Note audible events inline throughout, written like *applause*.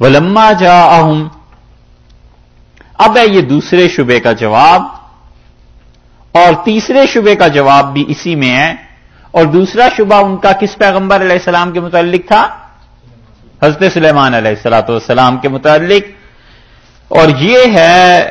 ولما جا اب ہے یہ دوسرے شبے کا جواب اور تیسرے شبے کا جواب بھی اسی میں ہے۔ اور دوسرا شبہ ان کا کس پیغمبر علیہ السلام کے متعلق تھا؟ حضرت سلیمان علیہ السلاۃ والسلام کے متعلق۔ اور یہ ہے،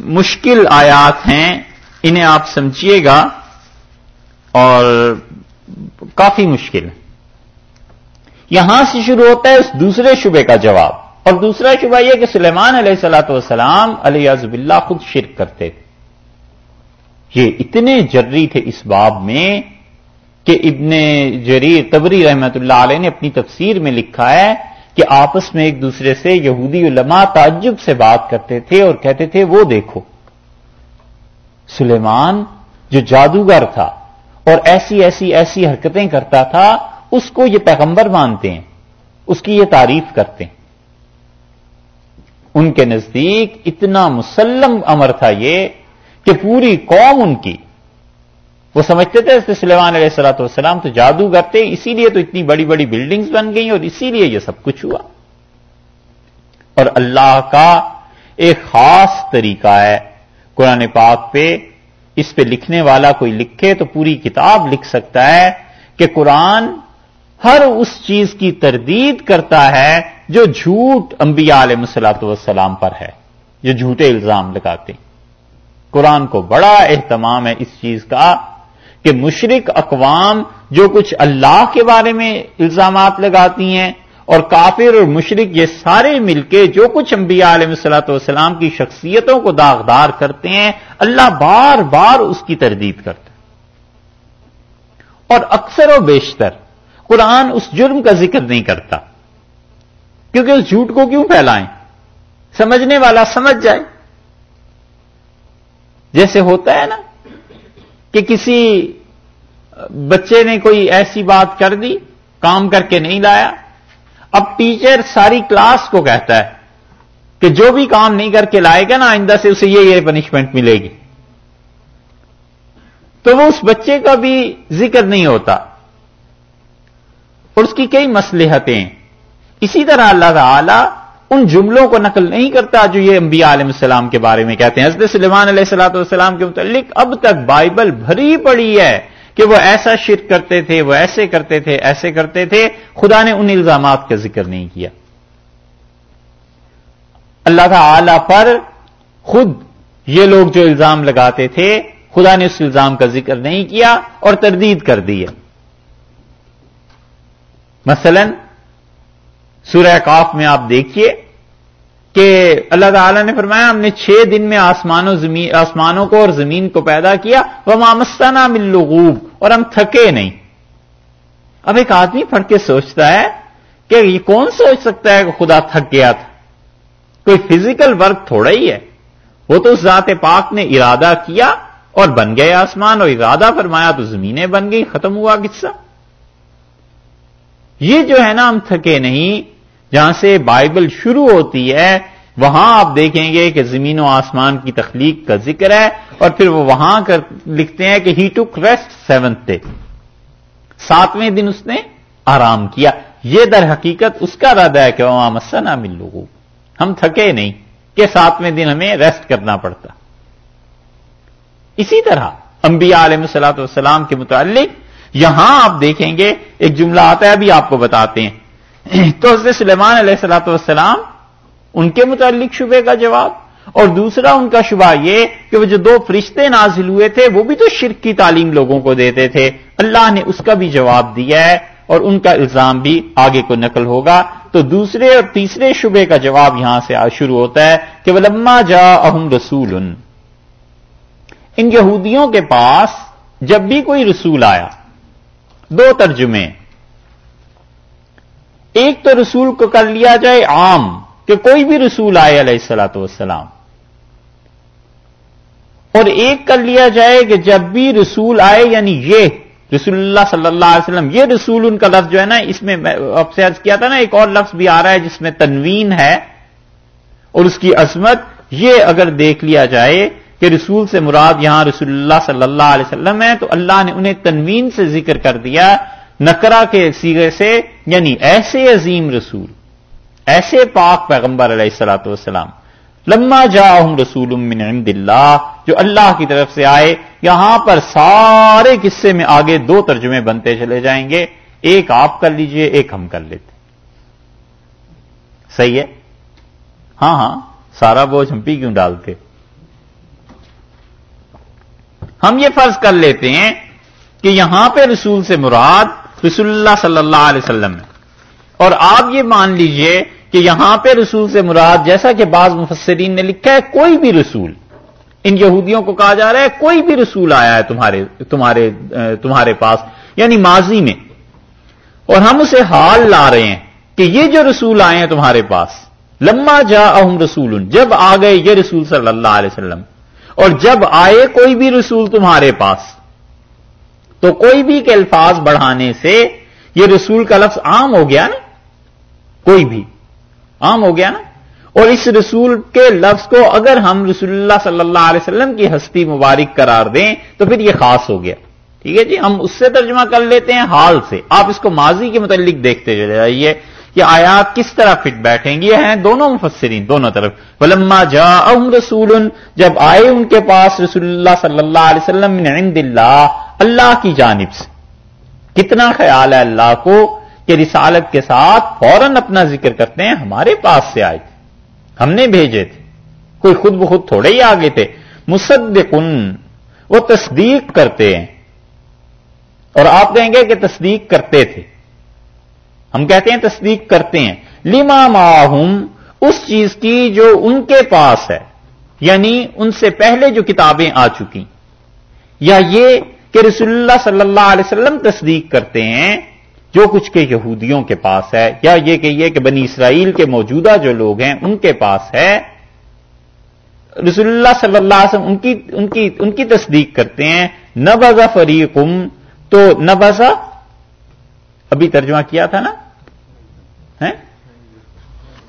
مشکل آیات ہیں، انہیں آپ سمجھیے گا اور کافی مشکل۔ یہاں سے شروع ہوتا ہے اس دوسرے شبے کا جواب۔ اور دوسرا شبہ یہ کہ سلیمان علیہ السلاۃ والسلام علیہ اللہ خود شرک کرتے۔ تھے یہ اتنے جری تھے اس باب میں کہ ابن جریر تبری رحمت اللہ علیہ نے اپنی تفسیر میں لکھا ہے کہ آپس میں ایک دوسرے سے یہودی علماء تعجب سے بات کرتے تھے اور کہتے تھے، وہ دیکھو، سلیمان جو جادوگر تھا اور ایسی ایسی ایسی حرکتیں کرتا تھا اس کو یہ پیغمبر مانتے ہیں، اس کی یہ تعریف کرتے ہیں۔ ان کے نزدیک اتنا مسلم امر تھا یہ کہ پوری قوم ان کی، وہ سمجھتے تھے سلیمان علیہ السلاۃ والسلام تو جادو کرتے اسی لیے تو اتنی بڑی بڑی بلڈنگز بن گئی اور اسی لیے یہ سب کچھ ہوا۔ اور اللہ کا ایک خاص طریقہ ہے، قرآن پاک پہ اس پہ لکھنے والا کوئی لکھے تو پوری کتاب لکھ سکتا ہے کہ قرآن ہر اس چیز کی تردید کرتا ہے جو جھوٹ انبیاء علیہ مسلاط والسلام پر ہے جو جھوٹے الزام لگاتے ہیں۔ قرآن کو بڑا اہتمام ہے اس چیز کا کہ مشرق اقوام جو کچھ اللہ کے بارے میں الزامات لگاتی ہیں اور کافر اور مشرق یہ سارے مل کے جو کچھ انبیاء علیہ السلاۃ والسلام کی شخصیتوں کو داغدار کرتے ہیں، اللہ بار بار اس کی تردید کرتا ہے۔ اور اکثر و بیشتر قرآن اس جرم کا ذکر نہیں کرتا۔ کیونکہ اس جھوٹ کو کیوں پھیلائیں؟ سمجھنے والا سمجھ جائے۔ جیسے ہوتا ہے نا کہ کسی بچے نے کوئی ایسی بات کر دی، کام کر کے نہیں لایا۔ اب ٹیچر ساری کلاس کو کہتا ہے کہ جو بھی کام نہیں کر کے لائے گا نا، آئندہ سے اسے یہ یہ پنشمنٹ ملے گی۔ تو وہ اس بچے کا بھی ذکر نہیں ہوتا۔ اور اس کی کئی مسلحتیں اسی طرح اللہ تعالی ان جملوں کو نقل نہیں کرتا جو یہ انبیاء علیہ السلام کے بارے میں کہتے ہیں۔ حضرت سلیمان علیہ السلاۃ والسلام کے متعلق اب تک بائبل بھری پڑی ہے کہ وہ ایسا شرک کرتے تھے، وہ ایسے کرتے تھے، ایسے کرتے تھے۔ خدا نے ان الزامات کا ذکر نہیں کیا۔ اللہ تعالی پر خود یہ لوگ جو الزام لگاتے تھے، خدا نے اس الزام کا ذکر نہیں کیا اور تردید کر دی ہے۔ مثلا سورہ کاف میں آپ دیکھیے کہ اللہ تعالیٰ نے فرمایا ہم نے چھ دن میں آسمانوں زمین آسمانوں کو اور زمین کو پیدا کیا وہ مامستانہ ملغوب اور ہم تھکے نہیں۔ اب ایک آدمی پڑھ کے سوچتا ہے کہ یہ کون سوچ سکتا ہے کہ خدا تھک گیا تھا؟ کوئی فزیکل ورک تھوڑا ہی ہے۔ وہ تو اس ذات پاک نے ارادہ کیا اور بن گئے آسمان اور ارادہ فرمایا تو زمینیں بن گئی ختم ہوا قصہ۔ یہ جو ہے نا ہم تھکے نہیں، جہاں سے بائبل شروع ہوتی ہے، وہاں آپ دیکھیں گے کہ زمین و آسمان کی تخلیق کا ذکر ہے، اور پھر وہ وہاں کر لکھتے ہیں کہ he took rest seventh day ساتویں دن اس نے آرام کیا۔ یہ در حقیقت اس کا رد ہے کہ وہاں مسا نہ مل لوگوں ہم تھکے نہیں کہ ساتویں دن ہمیں ریسٹ کرنا پڑتا۔ اسی طرح انبیاء علیہ السلاۃ والسلام کے متعلق یہاں آپ دیکھیں گے، ایک جملہ آتا ہے، ابھی آپ کو بتاتے ہیں۔ *clears throat* تو حضرت سلیمان علیہ السلاۃ والسلام ان کے متعلق شبے کا جواب، اور دوسرا ان کا شبہ یہ کہ وہ جو دو فرشتے نازل ہوئے تھے، وہ بھی تو شرک کی تعلیم لوگوں کو دیتے تھے۔ اللہ نے اس کا بھی جواب دیا ہے، اور ان کا الزام بھی آگے کو نقل ہوگا۔ تو دوسرے اور تیسرے شبے کا جواب یہاں سے شروع ہوتا ہے کہ وہ لما جا اہم رسول۔ ان یہودیوں کے پاس جب بھی کوئی رسول آیا دو ترجمے۔ ایک تو رسول کو کر لیا جائے عام کہ کوئی بھی رسول آئے علیہ السلاۃ والسلام۔ اور ایک کر لیا جائے کہ جب بھی رسول آئے یعنی یہ رسول اللہ صلی اللہ علیہ وسلم، یہ رسول ان کا لفظ جو ہے نا، اس میں اب سے عرض کیا تھا نا، ایک اور لفظ بھی آ رہا ہے جس میں تنوین ہے اور اس کی عظمت، یہ اگر دیکھ لیا جائے کہ رسول سے مراد یہاں رسول اللہ صلی اللہ علیہ وسلم ہے تو اللہ نے انہیں تنوین سے ذکر کر دیا نکرا کے سیرے سے یعنی ایسے عظیم رسول، ایسے پاک پیغمبر علیہ السلاۃ والسلام، لما جا رسول من عند اللہ، جو اللہ کی طرف سے آئے، یہاں پر سارے قصے میں آگے دو ترجمے بنتے چلے جائیں گے، ایک آپ کر لیجیے، ایک ہم کر لیتے۔ صحیح ہے؟ ہاں ہاں سارا بوجھ ہم پی کیوں ڈالتے؟ ہم یہ فرض کر لیتے ہیں کہ یہاں پہ رسول سے مراد رسول اللہ صلی اللہ علیہ وسلم ہے۔ اور آپ یہ مان لیجیے کہ یہاں پہ رسول سے مراد جیسا کہ بعض مفسرین نے لکھا ہے، کوئی بھی رسول۔ ان یہودیوں کو کہا جا رہا ہے، کوئی بھی رسول آیا ہے تمہارے تمہارے تمہارے پاس یعنی ماضی میں۔ اور ہم اسے حال لا رہے ہیں کہ یہ جو رسول آئے ہیں تمہارے پاس، لما جا اہم رسول، جب آ گئے یہ رسول صلی اللہ علیہ وسلم۔ اور جب آئے کوئی بھی رسول تمہارے پاس، تو کوئی بھی کے الفاظ بڑھانے سے یہ رسول کا لفظ عام ہو گیا نا؟ کوئی بھی عام ہو گیا نا؟ اور اس رسول کے لفظ کو اگر ہم رسول اللہ صلی اللہ علیہ وسلم کی ہستی مبارک قرار دیں، تو پھر یہ خاص ہو گیا۔ ٹھیک ہے جی؟ ہم اس سے ترجمہ کر لیتے ہیں حال سے۔ آپ اس کو ماضی کے متعلق دیکھتے چلے جائیے۔ کہ آیات کس طرح فٹ بیٹھیں گے ہیں دونوں مفسرین، دونوں طرف۔ ولما جا رسول جب آئے ان کے پاس رسول اللہ صلی اللہ علیہ وسلم من عند اللہ اللہ کی جانب سے۔ کتنا خیال ہے اللہ کو کہ رسالت کے ساتھ فوراً اپنا ذکر کرتے ہیں، ہمارے پاس سے آئے تھے۔ ہم نے بھیجے تھے۔ کوئی خود بخود تھوڑے ہی آگے تھے۔ مصدقن، وہ تصدیق کرتے ہیں۔ اور آپ کہیں گے کہ تصدیق کرتے تھے۔ ہم کہتے ہیں تصدیق کرتے ہیں، لما ماہم اس چیز کی جو ان کے پاس ہے یعنی ان سے پہلے جو کتابیں آ چکی۔ یا یہ کہ رسول اللہ صلی اللہ علیہ وسلم تصدیق کرتے ہیں، جو کچھ کے یہودیوں کے پاس ہے، یا یہ کہیے کہ بنی اسرائیل کے موجودہ جو لوگ ہیں، ان کے پاس ہے۔ رسول اللہ صلی اللہ علیہ وسلم ان کی ان کی ان کی تصدیق کرتے ہیں۔ نبزا فریقم تو نبزا ابھی ترجمہ کیا تھا نا؟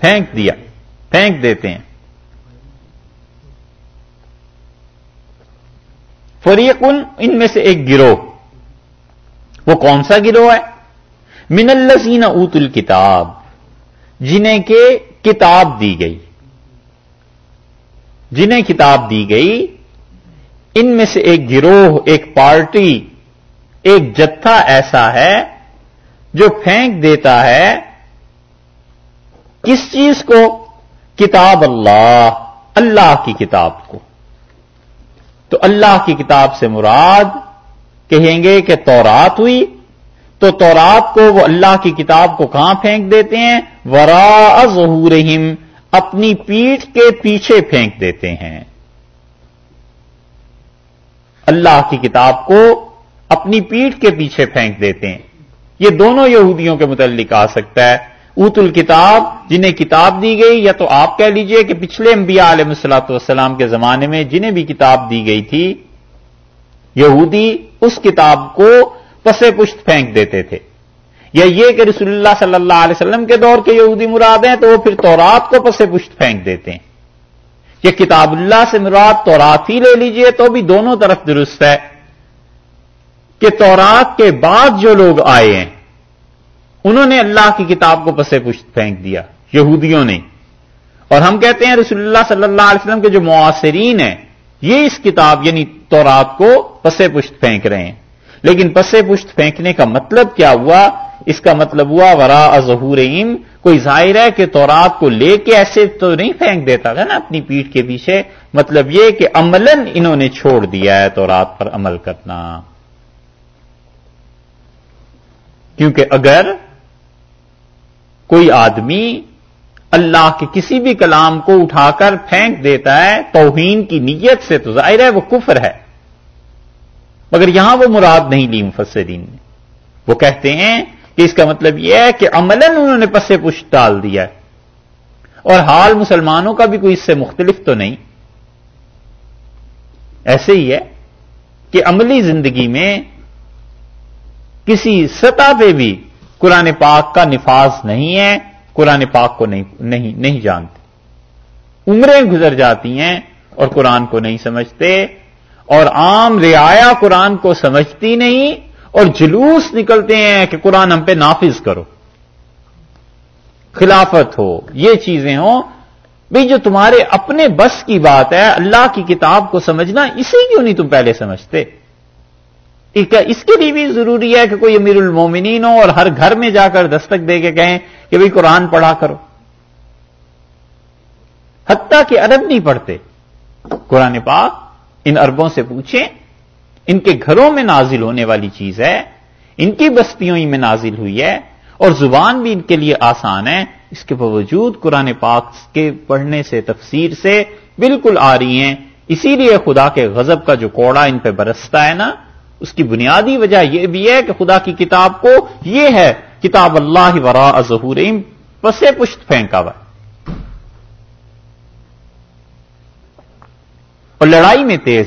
پھینک دیا۔ پھینک دیتے ہیں۔ فریقن، ان میں سے ایک گروہ۔ وہ کون سا گروہ ہے؟ من الزین اوت الکتاب، جنہیں کہ کتاب دی گئی۔ جنہیں کتاب دی گئی، ان میں سے ایک گروہ، ایک پارٹی، ایک جتھا ایسا ہے جو پھینک دیتا ہے کس چیز کو کتاب اللہ اللہ کی کتاب کو۔ تو اللہ کی کتاب سے مراد کہیں گے کہ تورات ہوئی، تو تورات کو وہ اللہ کی کتاب کو کہاں پھینک دیتے ہیں؟ ورا ظہورہم اپنی پیٹھ کے پیچھے پھینک دیتے ہیں۔ اللہ کی کتاب کو اپنی پیٹھ کے پیچھے پھینک دیتے ہیں۔ یہ دونوں یہودیوں کے متعلق آ سکتا ہے۔ اوت الکتاب، جنہیں کتاب دی گئی، یا تو آپ کہہ لیجیے کہ پچھلے انبیاء علیہ السلاۃ والسلام کے زمانے میں جنہیں بھی کتاب دی گئی تھی، یہودی اس کتاب کو پسے پشت پھینک دیتے تھے۔ یا یہ کہ رسول اللہ صلی اللہ علیہ وسلم کے دور کے یہودی مراد ہیں، تو وہ پھر تورات کو پسے پشت پھینک دیتے ہیں۔ یہ کتاب اللہ سے مراد تورات ہی لے لیجیے، تو بھی دونوں طرف درست ہے۔ کہ تورات کے بعد جو لوگ آئے ہیں، انہوں نے اللہ کی کتاب کو پسے پشت پھینک دیا، یہودیوں نے۔ اور ہم کہتے ہیں رسول اللہ صلی اللہ علیہ وسلم کے جو معاصرین ہیں، یہ اس کتاب یعنی تورات کو پسے پشت پھینک رہے ہیں۔ لیکن پسے پشت پھینکنے کا مطلب کیا ہوا؟ اس کا مطلب ہوا ورا ظہور کوئی ظاہر ہے کہ تورات کو لے کے ایسے تو نہیں پھینک دیتا تھا نا اپنی پیٹھ کے پیچھے؟ مطلب یہ کہ عملاً انہوں نے چھوڑ دیا ہے تورات پر عمل کرنا۔ کیونکہ اگر کوئی آدمی اللہ کے کسی بھی کلام کو اٹھا کر پھینک دیتا ہے، توہین کی نیت سے تو ظاہر ہے وہ کفر ہے۔ مگر یہاں وہ مراد نہیں لی مفسرین۔ نے وہ کہتے ہیں کہ اس کا مطلب یہ ہے کہ عملاً انہوں نے پسے پش ڈال دیا ہے۔ اور حال مسلمانوں کا بھی کوئی اس سے مختلف تو نہیں۔ ایسے ہی ہے کہ عملی زندگی میں کسی سطح پہ بھی قرآن پاک کا نفاذ نہیں ہے قرآن پاک کو نہیں نہیں, نہیں جانتے۔ عمریں گزر جاتی ہیں اور قرآن کو نہیں سمجھتے اور عام رعایا قرآن کو سمجھتی نہیں اور جلوس نکلتے ہیں کہ قرآن ہم پہ نافذ کرو۔ خلافت ہو یہ چیزیں ہوں۔ بھئی جو تمہارے اپنے بس کی بات ہے اللہ کی کتاب کو سمجھنا اسے کیوں نہیں تم پہلے سمجھتے؟ اس کے لیے بھی ضروری ہے کہ کوئی امیر المومنین ہو اور ہر گھر میں جا کر دستک دے کے کہیں کہ بھئی قرآن پڑھا کرو۔ حتیٰ کہ عرب نہیں پڑھتے۔ قرآن پاک ان اربوں سے پوچھیں، ان کے گھروں میں نازل ہونے والی چیز ہے، ان کی بستیوں ہی میں نازل ہوئی ہے اور زبان بھی ان کے لیے آسان ہے۔ اس کے باوجود قرآن پاک کے پڑھنے سے، تفسیر سے بالکل آ رہی ہیں۔ اسی لیے خدا کے غضب کا جو کوڑا ان پہ برستا ہے نا اس کی بنیادی وجہ یہ بھی ہے کہ خدا کی کتاب کو یہ ہے، کتاب اللہ ورا ظہور پسے پشت پھینکا ہوا اور لڑائی میں تیز۔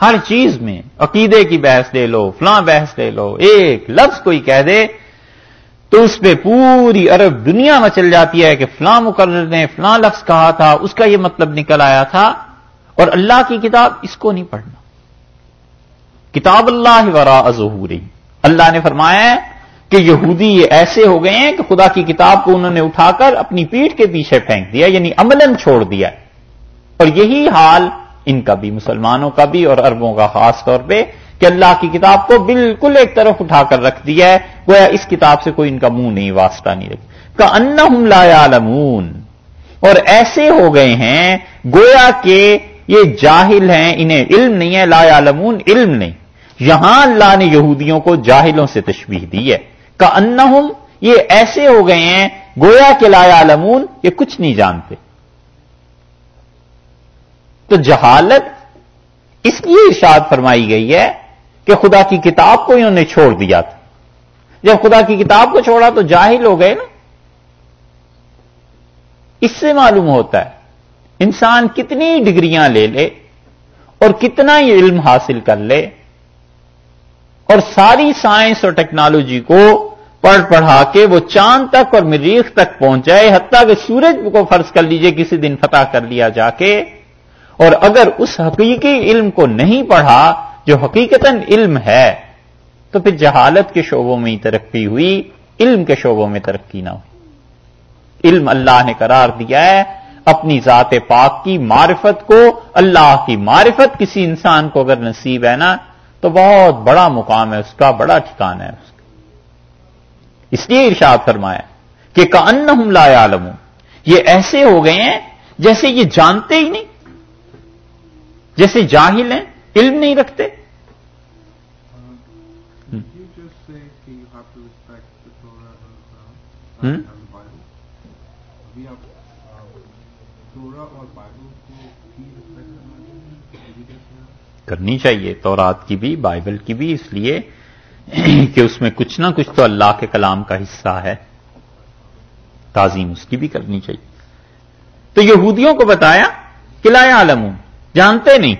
ہر چیز میں عقیدے کی بحث لے لو، فلاں بحث لے لو، ایک لفظ کوئی کہہ دے تو اس پہ پوری عرب دنیا میں چل جاتی ہے کہ فلاں مقرر نے فلاں لفظ کہا تھا، اس کا یہ مطلب نکل آیا تھا اور اللہ کی کتاب اس کو نہیں پڑھنا۔ کتاب اللہ ورا ظہوری اللہ نے فرمایا کہ یہودی یہ ایسے ہو گئے ہیں کہ خدا کی کتاب کو انہوں نے اٹھا کر اپنی پیٹھ کے پیچھے پھینک دیا یعنی عملاً چھوڑ دیا۔ اور یہی حال ان کا بھی، مسلمانوں کا بھی اور اربوں کا خاص طور پہ، کہ اللہ کی کتاب کو بالکل ایک طرف اٹھا کر رکھ دیا ہے، گویا اس کتاب سے کوئی ان کا منہ نہیں، واسطہ نہیں رکھ کا ان لا عالمون اور ایسے ہو گئے ہیں، گویا کہ یہ جاہل ہیں، انہیں علم نہیں ہے، لا عالمون علم نہیں۔ یہاں اللہ نے یہودیوں کو جاہلوں سے تشبیح دی ہے۔ کا ان یہ ایسے ہو گئے ہیں، گویا کے لا عالمون یہ کچھ نہیں جانتے۔ تو جہالت اس لیے ارشاد فرمائی گئی ہے کہ خدا کی کتاب کو انہوں نے چھوڑ دیا تھا۔ جب خدا کی کتاب کو چھوڑا تو جاہل ہو گئے نا۔ اس سے معلوم ہوتا ہے، انسان کتنی ڈگریاں لے لے اور کتنا یہ علم حاصل کر لے۔ اور ساری سائنس اور ٹیکنالوجی کو پڑھ پڑھا کے وہ چاند تک اور مریخ تک پہنچ جائے حتیٰ کہ سورج کو فرض کر لیجیے کسی دن فتح کر لیا جا کے۔ اور اگر اس حقیقی علم کو نہیں پڑھا، جو حقیقت علم ہے، تو پھر جہالت کے شعبوں میں ہی ترقی ہوئی، علم کے شعبوں میں ترقی نہ ہوئی۔ علم اللہ نے قرار دیا ہے، اپنی ذات پاک کی معرفت کو، اللہ کی معرفت کسی انسان کو اگر نصیب ہے نا تو بہت بڑا مقام ہے، اس کا بڑا ٹھکان ہے اس کا۔ اس لیے ارشاد فرمایا کہ کا ان لا عالم یہ ایسے ہو گئے ہیں جیسے یہ جانتے ہی نہیں، جیسے جاہل ہیں، علم نہیں رکھتے۔ کرنی چاہیے تو رات کی بھی، بائبل کی بھی، اس لیے کہ اس میں کچھ نہ کچھ تو اللہ کے کلام کا حصہ ہے۔ تعظیم اس کی بھی کرنی چاہیے۔ تو یہودیوں کو بتایا کہ لا عالم جانتے نہیں۔